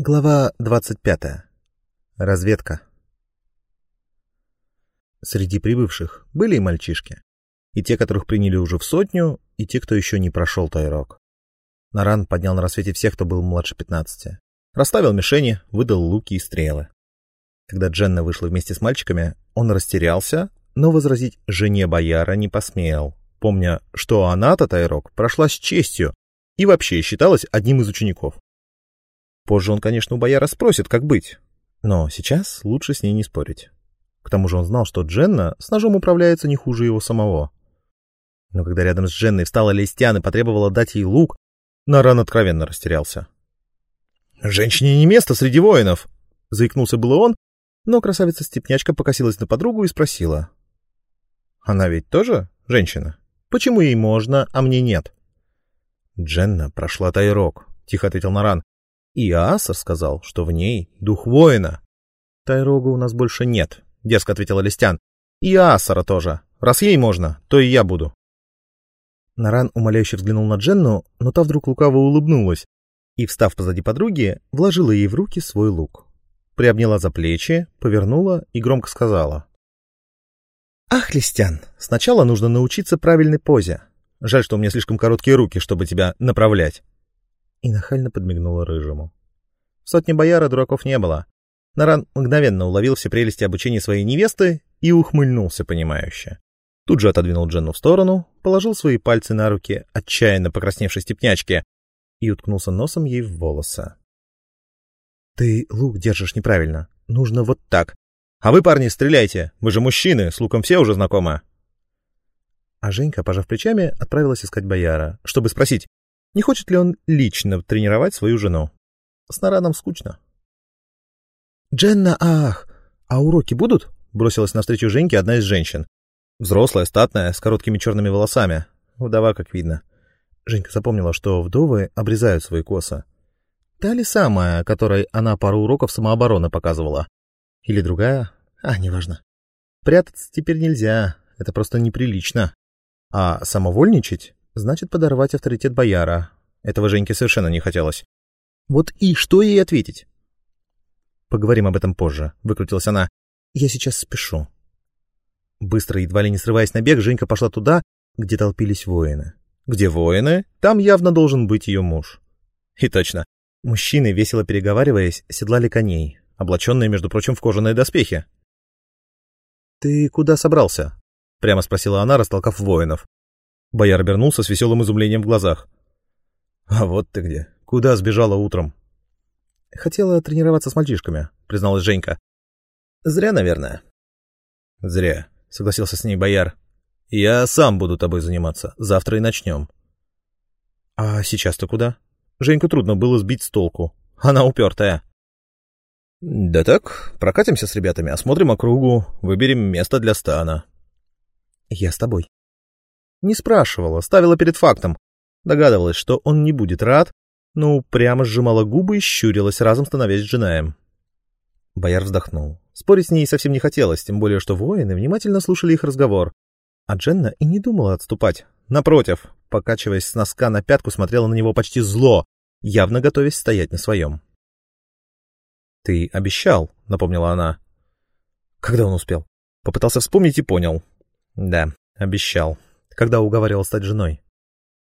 Глава 25. Разведка. Среди прибывших были и мальчишки. И те, которых приняли уже в сотню, и те, кто еще не прошел Тайрок. Наран поднял на рассвете всех, кто был младше 15. Расставил мишени, выдал луки и стрелы. Когда Дженна вышла вместе с мальчиками, он растерялся, но возразить жене бояра не посмел, помня, что она-то Тайрок прошла с честью и вообще считалась одним из учеников. Позже он, конечно, у бояра спросит, как быть. Но сейчас лучше с ней не спорить. К тому же он знал, что Дженна с ножом управляется не хуже его самого. Но когда рядом с Дженной встала Лестян и потребовала дать ей лук, Наран откровенно растерялся. «Женщине не место среди воинов!» — заикнулся было он, но красавица-степнячка покосилась на подругу и спросила. «Она ведь тоже женщина? Почему ей можно, а мне нет?» «Дженна прошла Тайрок», — тихо ответил Наран. И Аасар сказал, что в ней дух воина. Тайрога у нас больше нет, дерзко ответила Листян. И Аасара тоже. Раз ей можно, то и я буду. Наран умоляюще взглянул на Дженну, но та вдруг лукаво улыбнулась и, встав позади подруги, вложила ей в руки свой лук. Приобняла за плечи, повернула и громко сказала. «Ах, Листян, сначала нужно научиться правильной позе. Жаль, что у меня слишком короткие руки, чтобы тебя направлять и нахально подмигнула рыжему. В сотне бояра дураков не было. Наран мгновенно уловил все прелести обучения своей невесты и ухмыльнулся понимающе. Тут же отодвинул Дженну в сторону, положил свои пальцы на руки отчаянно покрасневшей степнячки и уткнулся носом ей в волосы. «Ты лук держишь неправильно. Нужно вот так. А вы, парни, стреляйте. Вы же мужчины, с луком все уже знакомы». А Женька, пожав плечами, отправилась искать бояра, чтобы спросить, не хочет ли он лично тренировать свою жену? С Нараном скучно. «Дженна, ах! А уроки будут?» — бросилась навстречу Женьке одна из женщин. Взрослая, статная, с короткими черными волосами. Вдова, как видно. Женька запомнила, что вдовы обрезают свои косы. Та ли самая, которой она пару уроков самообороны показывала? Или другая? А, неважно. Прятаться теперь нельзя, это просто неприлично. А самовольничать значит подорвать авторитет бояра. Этого Женьке совершенно не хотелось. Вот и что ей ответить? Поговорим об этом позже, выкрутилась она. Я сейчас спешу. Быстро, едва ли не срываясь на бег, Женька пошла туда, где толпились воины. Где воины, там явно должен быть ее муж. И точно. Мужчины, весело переговариваясь, седлали коней, облаченные, между прочим, в кожаные доспехи. «Ты куда собрался?» — прямо спросила она, растолкав воинов. Бояр обернулся с веселым изумлением в глазах. «А вот ты где. Куда сбежала утром?» «Хотела тренироваться с мальчишками», — призналась Женька. «Зря, наверное». «Зря», — согласился с ней бояр. «Я сам буду тобой заниматься. Завтра и начнем». «А сейчас-то куда?» Женьку трудно было сбить с толку. Она упертая. «Да так, прокатимся с ребятами, осмотрим округу, выберем место для стана». «Я с тобой», не спрашивала, ставила перед фактом. Догадывалась, что он не будет рад, но прямо сжимала губы и щурилась, разом становясь джинаем. Бояр вздохнул. Спорить с ней совсем не хотелось, тем более, что воины внимательно слушали их разговор. А Дженна и не думала отступать. Напротив, покачиваясь с носка на пятку, смотрела на него почти зло, явно готовясь стоять на своем. «Ты обещал», — напомнила она. Когда он успел? Попытался вспомнить и понял. Да, обещал когда уговаривал стать женой.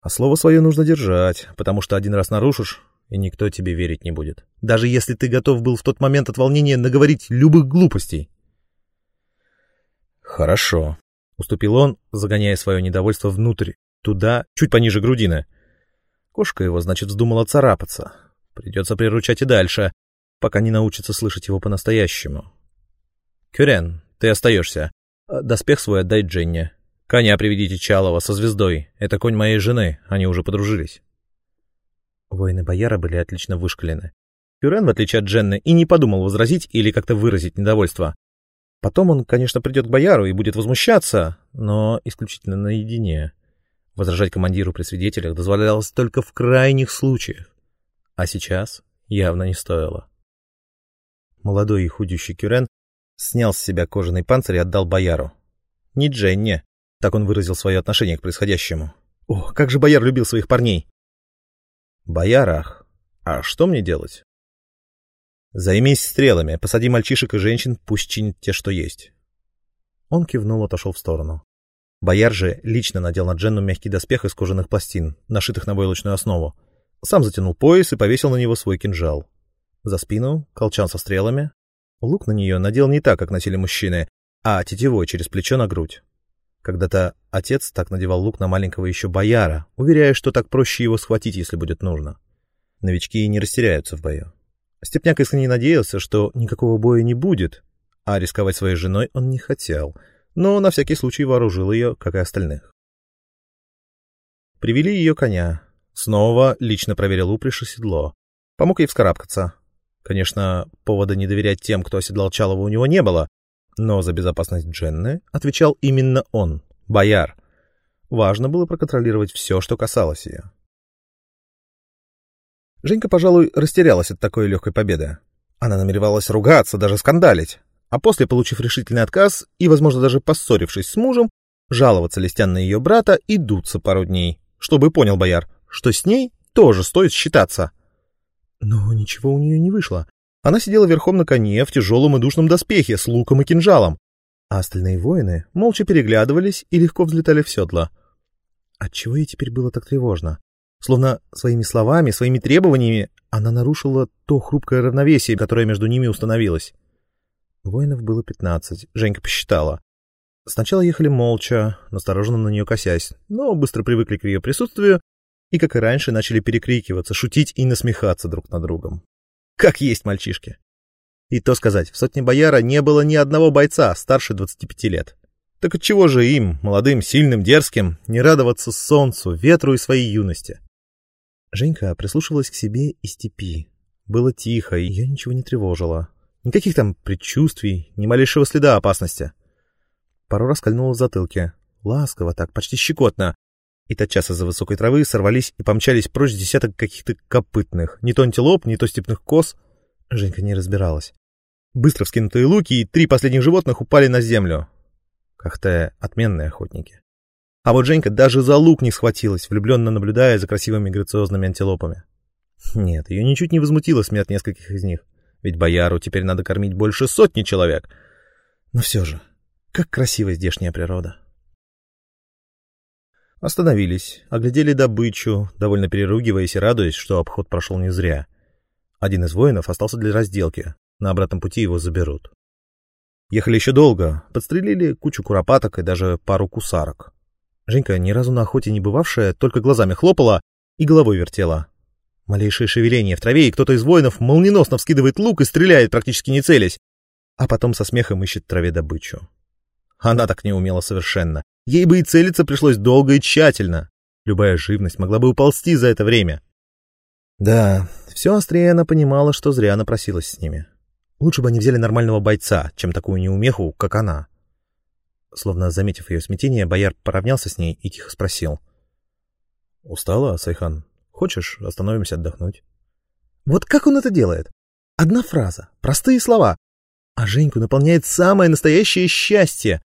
А слово свое нужно держать, потому что один раз нарушишь, и никто тебе верить не будет. Даже если ты готов был в тот момент от волнения наговорить любых глупостей. Хорошо, уступил он, загоняя свое недовольство внутрь, туда, чуть пониже грудины. Кошка его, значит, вздумала царапаться. Придется приручать и дальше, пока не научится слышать его по-настоящему. Кюрен, ты остаешься. Доспех свой отдай Дженне. «Коня приведите Чалова со звездой. Это конь моей жены. Они уже подружились». Воины бояра были отлично вышкалены. Пюрен, в отличие от Дженны, и не подумал возразить или как-то выразить недовольство. Потом он, конечно, придет к бояру и будет возмущаться, но исключительно наедине. Возражать командиру при свидетелях дозволялось только в крайних случаях. А сейчас явно не стоило. Молодой и худющий Кюрен снял с себя кожаный панцирь и отдал бояру. Не Дженне, так он выразил свое отношение к происходящему. О, как же бояр любил своих парней! Боярах, а что мне делать? Займись стрелами, посади мальчишек и женщин, пусть чинят те, что есть. Он кивнул, отошел в сторону. Бояр же лично надел на Дженну мягкий доспех из кожаных пластин, нашитых на войлочную основу. Сам затянул пояс и повесил на него свой кинжал. За спину — колчан со стрелами. Лук на нее надел не так, как носили мужчины, а тетевой через плечо на грудь. Когда-то отец так надевал лук на маленького еще бояра, уверяя, что так проще его схватить, если будет нужно. Новички не растеряются в бою. Степняк искренне надеялся, что никакого боя не будет, а рисковать своей женой он не хотел, но на всякий случай вооружил ее, как и остальных. Привели ее коня. Снова лично проверил упряжь и седло. Помог ей вскарабкаться. Конечно, повода не доверять тем, кто оседлал Чалова, у него не было, но за безопасность Дженны отвечал именно он, бояр. Важно было проконтролировать все, что касалось ее. Женька, пожалуй, растерялась от такой легкой победы. Она намеревалась ругаться, даже скандалить, а после, получив решительный отказ и, возможно, даже поссорившись с мужем, жаловаться листян на ее брата и дуться пару дней, чтобы понял бояр, что с ней тоже стоит считаться. Но ничего у нее не вышло. Она сидела верхом на коне в тяжелом и душном доспехе с луком и кинжалом, а остальные воины молча переглядывались и легко взлетали в седла. Отчего ей теперь было так тревожно? Словно своими словами, своими требованиями она нарушила то хрупкое равновесие, которое между ними установилось. Воинов было пятнадцать, Женька посчитала. Сначала ехали молча, настороженно на нее косясь, но быстро привыкли к ее присутствию и, как и раньше, начали перекрикиваться, шутить и насмехаться друг над другом. Как есть мальчишки. И то сказать, в сотне бояра не было ни одного бойца старше 25 лет. Так отчего же им, молодым, сильным, дерзким, не радоваться солнцу, ветру и своей юности? Женька прислушивалась к себе и степи. Было тихо, ее ничего не тревожило. Никаких там предчувствий, ни малейшего следа опасности. Пару раз кольнула в затылке. Ласково так, почти щекотно. И тотчас из-за высокой травы сорвались и помчались прочь десяток каких-то копытных. Не то антилоп, не то степных коз. Женька не разбиралась. Быстро вскинутые луки и три последних животных упали на землю. Как-то отменные охотники. А вот Женька даже за лук не схватилась, влюбленно наблюдая за красивыми грациозными антилопами. Нет, ее ничуть не возмутила смерть нескольких из них. Ведь бояру теперь надо кормить больше сотни человек. Но все же, как красива здешняя природа. Остановились, оглядели добычу, довольно переругиваясь и радуясь, что обход прошел не зря. Один из воинов остался для разделки, на обратном пути его заберут. Ехали еще долго, подстрелили кучу куропаток и даже пару кусарок. Женька, ни разу на охоте не бывавшая, только глазами хлопала и головой вертела. Малейшее шевеление в траве, и кто-то из воинов молниеносно вскидывает лук и стреляет, практически не целясь, а потом со смехом ищет в траве добычу. Она так не умела совершенно. Ей бы и целиться пришлось долго и тщательно. Любая живность могла бы уползти за это время. Да, все острее она понимала, что зря напросилась с ними. Лучше бы они взяли нормального бойца, чем такую неумеху, как она. Словно заметив ее смятение, бояр поравнялся с ней и тихо спросил. — Устала, Сайхан? Хочешь, остановимся отдохнуть? Вот как он это делает? Одна фраза, простые слова, а Женьку наполняет самое настоящее счастье.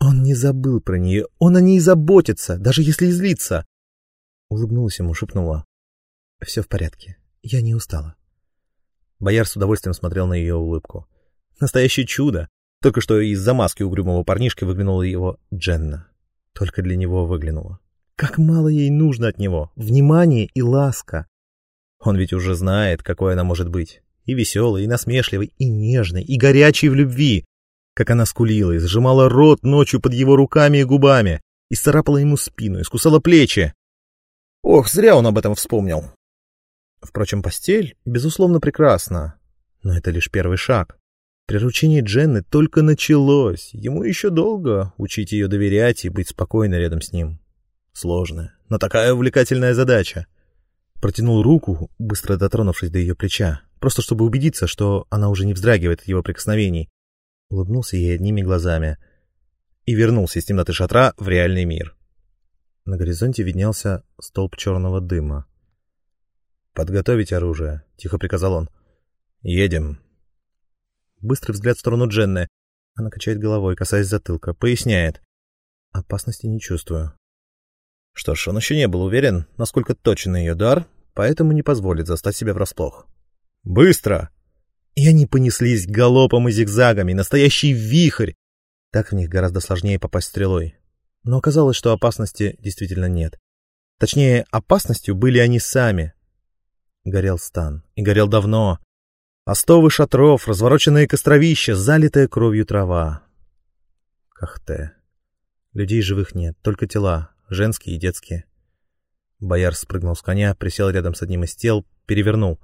Он не забыл про нее, он о ней заботится, даже если излится. Улыбнулась ему, шепнула. Все в порядке, я не устала. Бояр с удовольствием смотрел на ее улыбку. Настоящее чудо. Только что из-за маски угрюмого парнишки выглянула его Дженна. Только для него выглянула. Как мало ей нужно от него. Внимание и ласка. Он ведь уже знает, какой она может быть. И веселой, и насмешливой, и нежной, и горячей в любви как она скулила и сжимала рот ночью под его руками и губами, и царапала ему спину, и скусала плечи. Ох, зря он об этом вспомнил. Впрочем, постель, безусловно, прекрасна, но это лишь первый шаг. Приручение Дженны только началось, ему еще долго учить ее доверять и быть спокойно рядом с ним. Сложная, но такая увлекательная задача. Протянул руку, быстро дотронувшись до ее плеча, просто чтобы убедиться, что она уже не вздрагивает от его прикосновений, улыбнулся ей одними глазами и вернулся из темноты шатра в реальный мир. На горизонте виднелся столб черного дыма. «Подготовить оружие», — тихо приказал он. «Едем». Быстрый взгляд в сторону Дженны. Она качает головой, касаясь затылка, поясняет. «Опасности не чувствую». Что ж, он еще не был уверен, насколько точен ее дар, поэтому не позволит застать себя врасплох. «Быстро!» И они понеслись галопом и зигзагами, настоящий вихрь. Так в них гораздо сложнее попасть стрелой. Но оказалось, что опасности действительно нет. Точнее, опасностью были они сами. Горел стан. И горел давно. Остовы шатров, развороченные костровища, залитая кровью трава. Кахте. Людей живых нет, только тела, женские и детские. Бояр спрыгнул с коня, присел рядом с одним из тел, перевернул.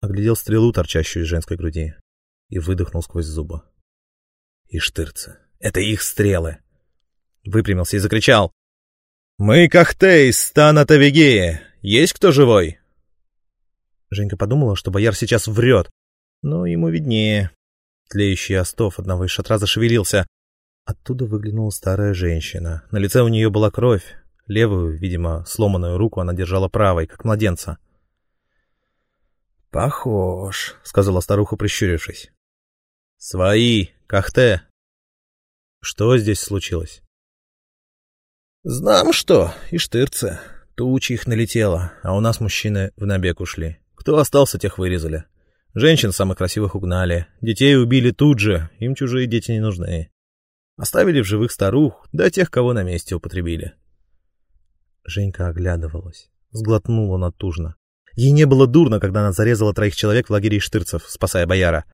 Оглядел стрелу, торчащую из женской груди, и выдохнул сквозь зубы. И штырцы. Это их стрелы. Выпрямился и закричал. «Мы Кахте из стана Тавигея. Есть кто живой?» Женька подумала, что бояр сейчас врет, но ему виднее. Тлеющий остов одного из шатра зашевелился. Оттуда выглянула старая женщина. На лице у нее была кровь. Левую, видимо, сломанную руку она держала правой, как младенца. «Похож», — сказала старуха, прищурившись. «Свои, Кахте». «Что здесь случилось?» «Знам что, и штырцы. Тучи их налетело, а у нас мужчины в набег ушли. Кто остался, тех вырезали. Женщин самых красивых угнали, детей убили тут же, им чужие дети не нужны. Оставили в живых старух, да тех, кого на месте употребили. Женька оглядывалась, сглотнула натужно. Ей не было дурно, когда она зарезала троих человек в лагере Штырцев, спасая бояра.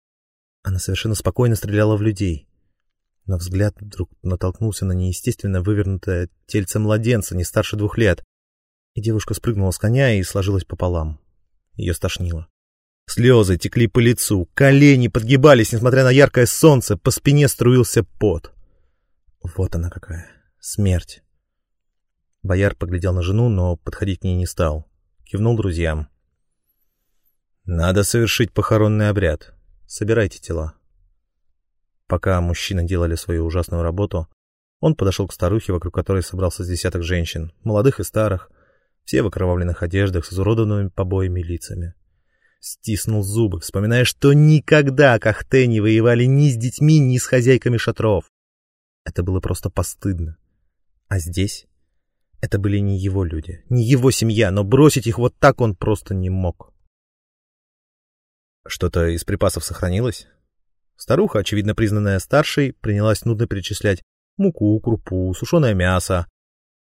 Она совершенно спокойно стреляла в людей. Но взгляд вдруг натолкнулся на неестественно вывернутое тельце младенца, не старше двух лет. И девушка спрыгнула с коня и сложилась пополам. Ее стошнило. Слезы текли по лицу, колени подгибались, несмотря на яркое солнце, по спине струился пот. Вот она какая, смерть. Бояр поглядел на жену, но подходить к ней не стал. Кивнул друзьям. «Надо совершить похоронный обряд. Собирайте тела». Пока мужчины делали свою ужасную работу, он подошел к старухе, вокруг которой собрался с десяток женщин, молодых и старых, все в окровавленных одеждах с изуродованными побоями лицами. Стиснул зубы, вспоминая, что никогда Кахте не воевали ни с детьми, ни с хозяйками шатров. Это было просто постыдно. А здесь? Это были не его люди, не его семья, но бросить их вот так он просто не мог. Что-то из припасов сохранилось? Старуха, очевидно признанная старшей, принялась нудно перечислять муку, крупу, сушеное мясо.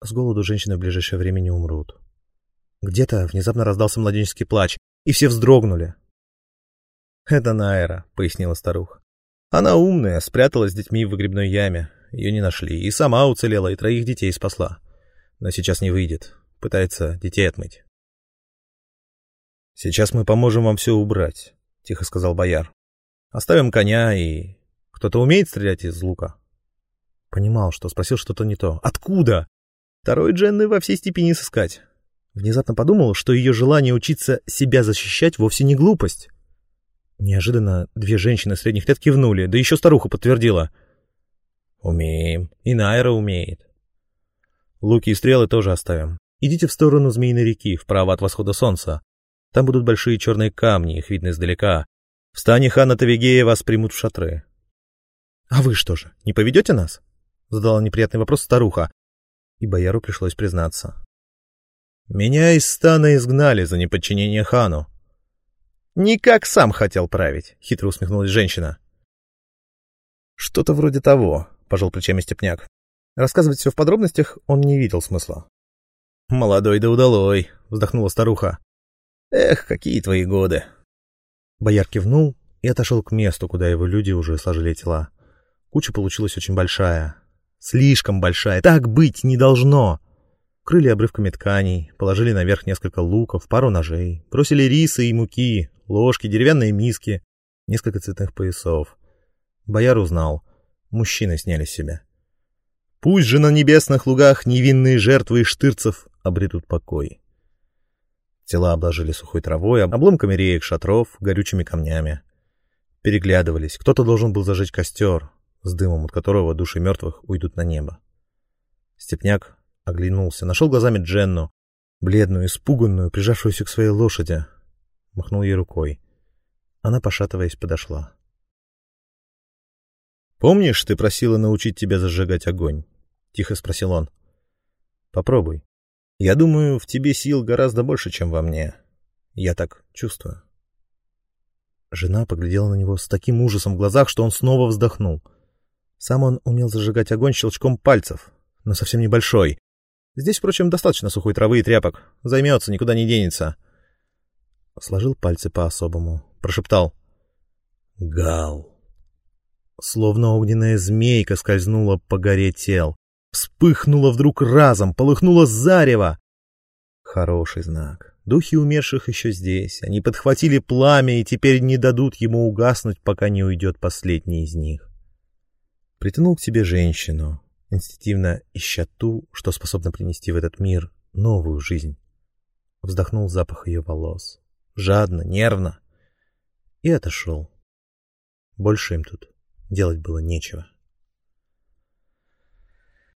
С голоду женщины в ближайшее время не умрут. Где-то внезапно раздался младенческий плач и все вздрогнули. «Это Найра», — пояснила старуха. «Она умная, спряталась с детьми в выгребной яме. Ее не нашли, и сама уцелела, и троих детей спасла. Но сейчас не выйдет. Пытается детей отмыть». «Сейчас мы поможем вам все убрать», — тихо сказал бояр. «Оставим коня и... Кто-то умеет стрелять из лука?» Понимал, что спросил что-то не то. «Откуда?» Второй Дженны во всей степени сыскать. Внезапно подумал, что ее желание учиться себя защищать вовсе не глупость. Неожиданно две женщины средних лет кивнули, да еще старуха подтвердила. «Умеем. И Найра умеет». «Луки и стрелы тоже оставим. Идите в сторону Змеиной реки, вправо от восхода солнца. Там будут большие черные камни, их видно издалека. В стане хана Тавигея вас примут в шатры». «А вы что же, не поведете нас?» — задала неприятный вопрос старуха, и бояру пришлось признаться. Меня из стана изгнали за неподчинение хану. Никак сам хотел править, хитро усмехнулась женщина. Что-то вроде того, пожал плечами Степняк. Рассказывать все в подробностях он не видел смысла. Молодой да удалой, вздохнула старуха. Эх, какие твои годы. Бояр кивнул и отошел к месту, куда его люди уже сложили тела. Куча получилась очень большая. Слишком большая. Так быть не должно. Крыли обрывками тканей, положили наверх несколько луков, пару ножей, бросили рисы и муки, ложки, деревянные миски, несколько цветных поясов. Бояр узнал. Мужчины сняли с себя. Пусть же на небесных лугах невинные жертвы штырцев обретут покой. Тела обложили сухой травой, обломками реек шатров, горючими камнями. Переглядывались. Кто-то должен был зажечь костер, с дымом от которого души мертвых уйдут на небо. Степняк Оглянулся, нашел глазами Дженну, бледную, испуганную, прижавшуюся к своей лошади. Махнул ей рукой. Она, пошатываясь, подошла. «Помнишь, ты просила научить тебя зажигать огонь?» — тихо спросил он. «Попробуй. Я думаю, в тебе сил гораздо больше, чем во мне. Я так чувствую». Жена поглядела на него с таким ужасом в глазах, что он снова вздохнул. Сам он умел зажигать огонь щелчком пальцев, но совсем небольшой. Здесь, впрочем, достаточно сухой травы и тряпок. Займется, никуда не денется. Сложил пальцы по-особому, прошептал. «Гал». Словно огненная змейка скользнула по горе тел. Вспыхнула вдруг разом, полыхнула зарево. Хороший знак. Духи умерших еще здесь. Они подхватили пламя и теперь не дадут ему угаснуть, пока не уйдет последний из них. Притянул к себе женщину, инстинктивно ища ту, что способна принести в этот мир новую жизнь. Вздохнул запах ее волос. Жадно, нервно. И отошел. Больше им тут делать было нечего.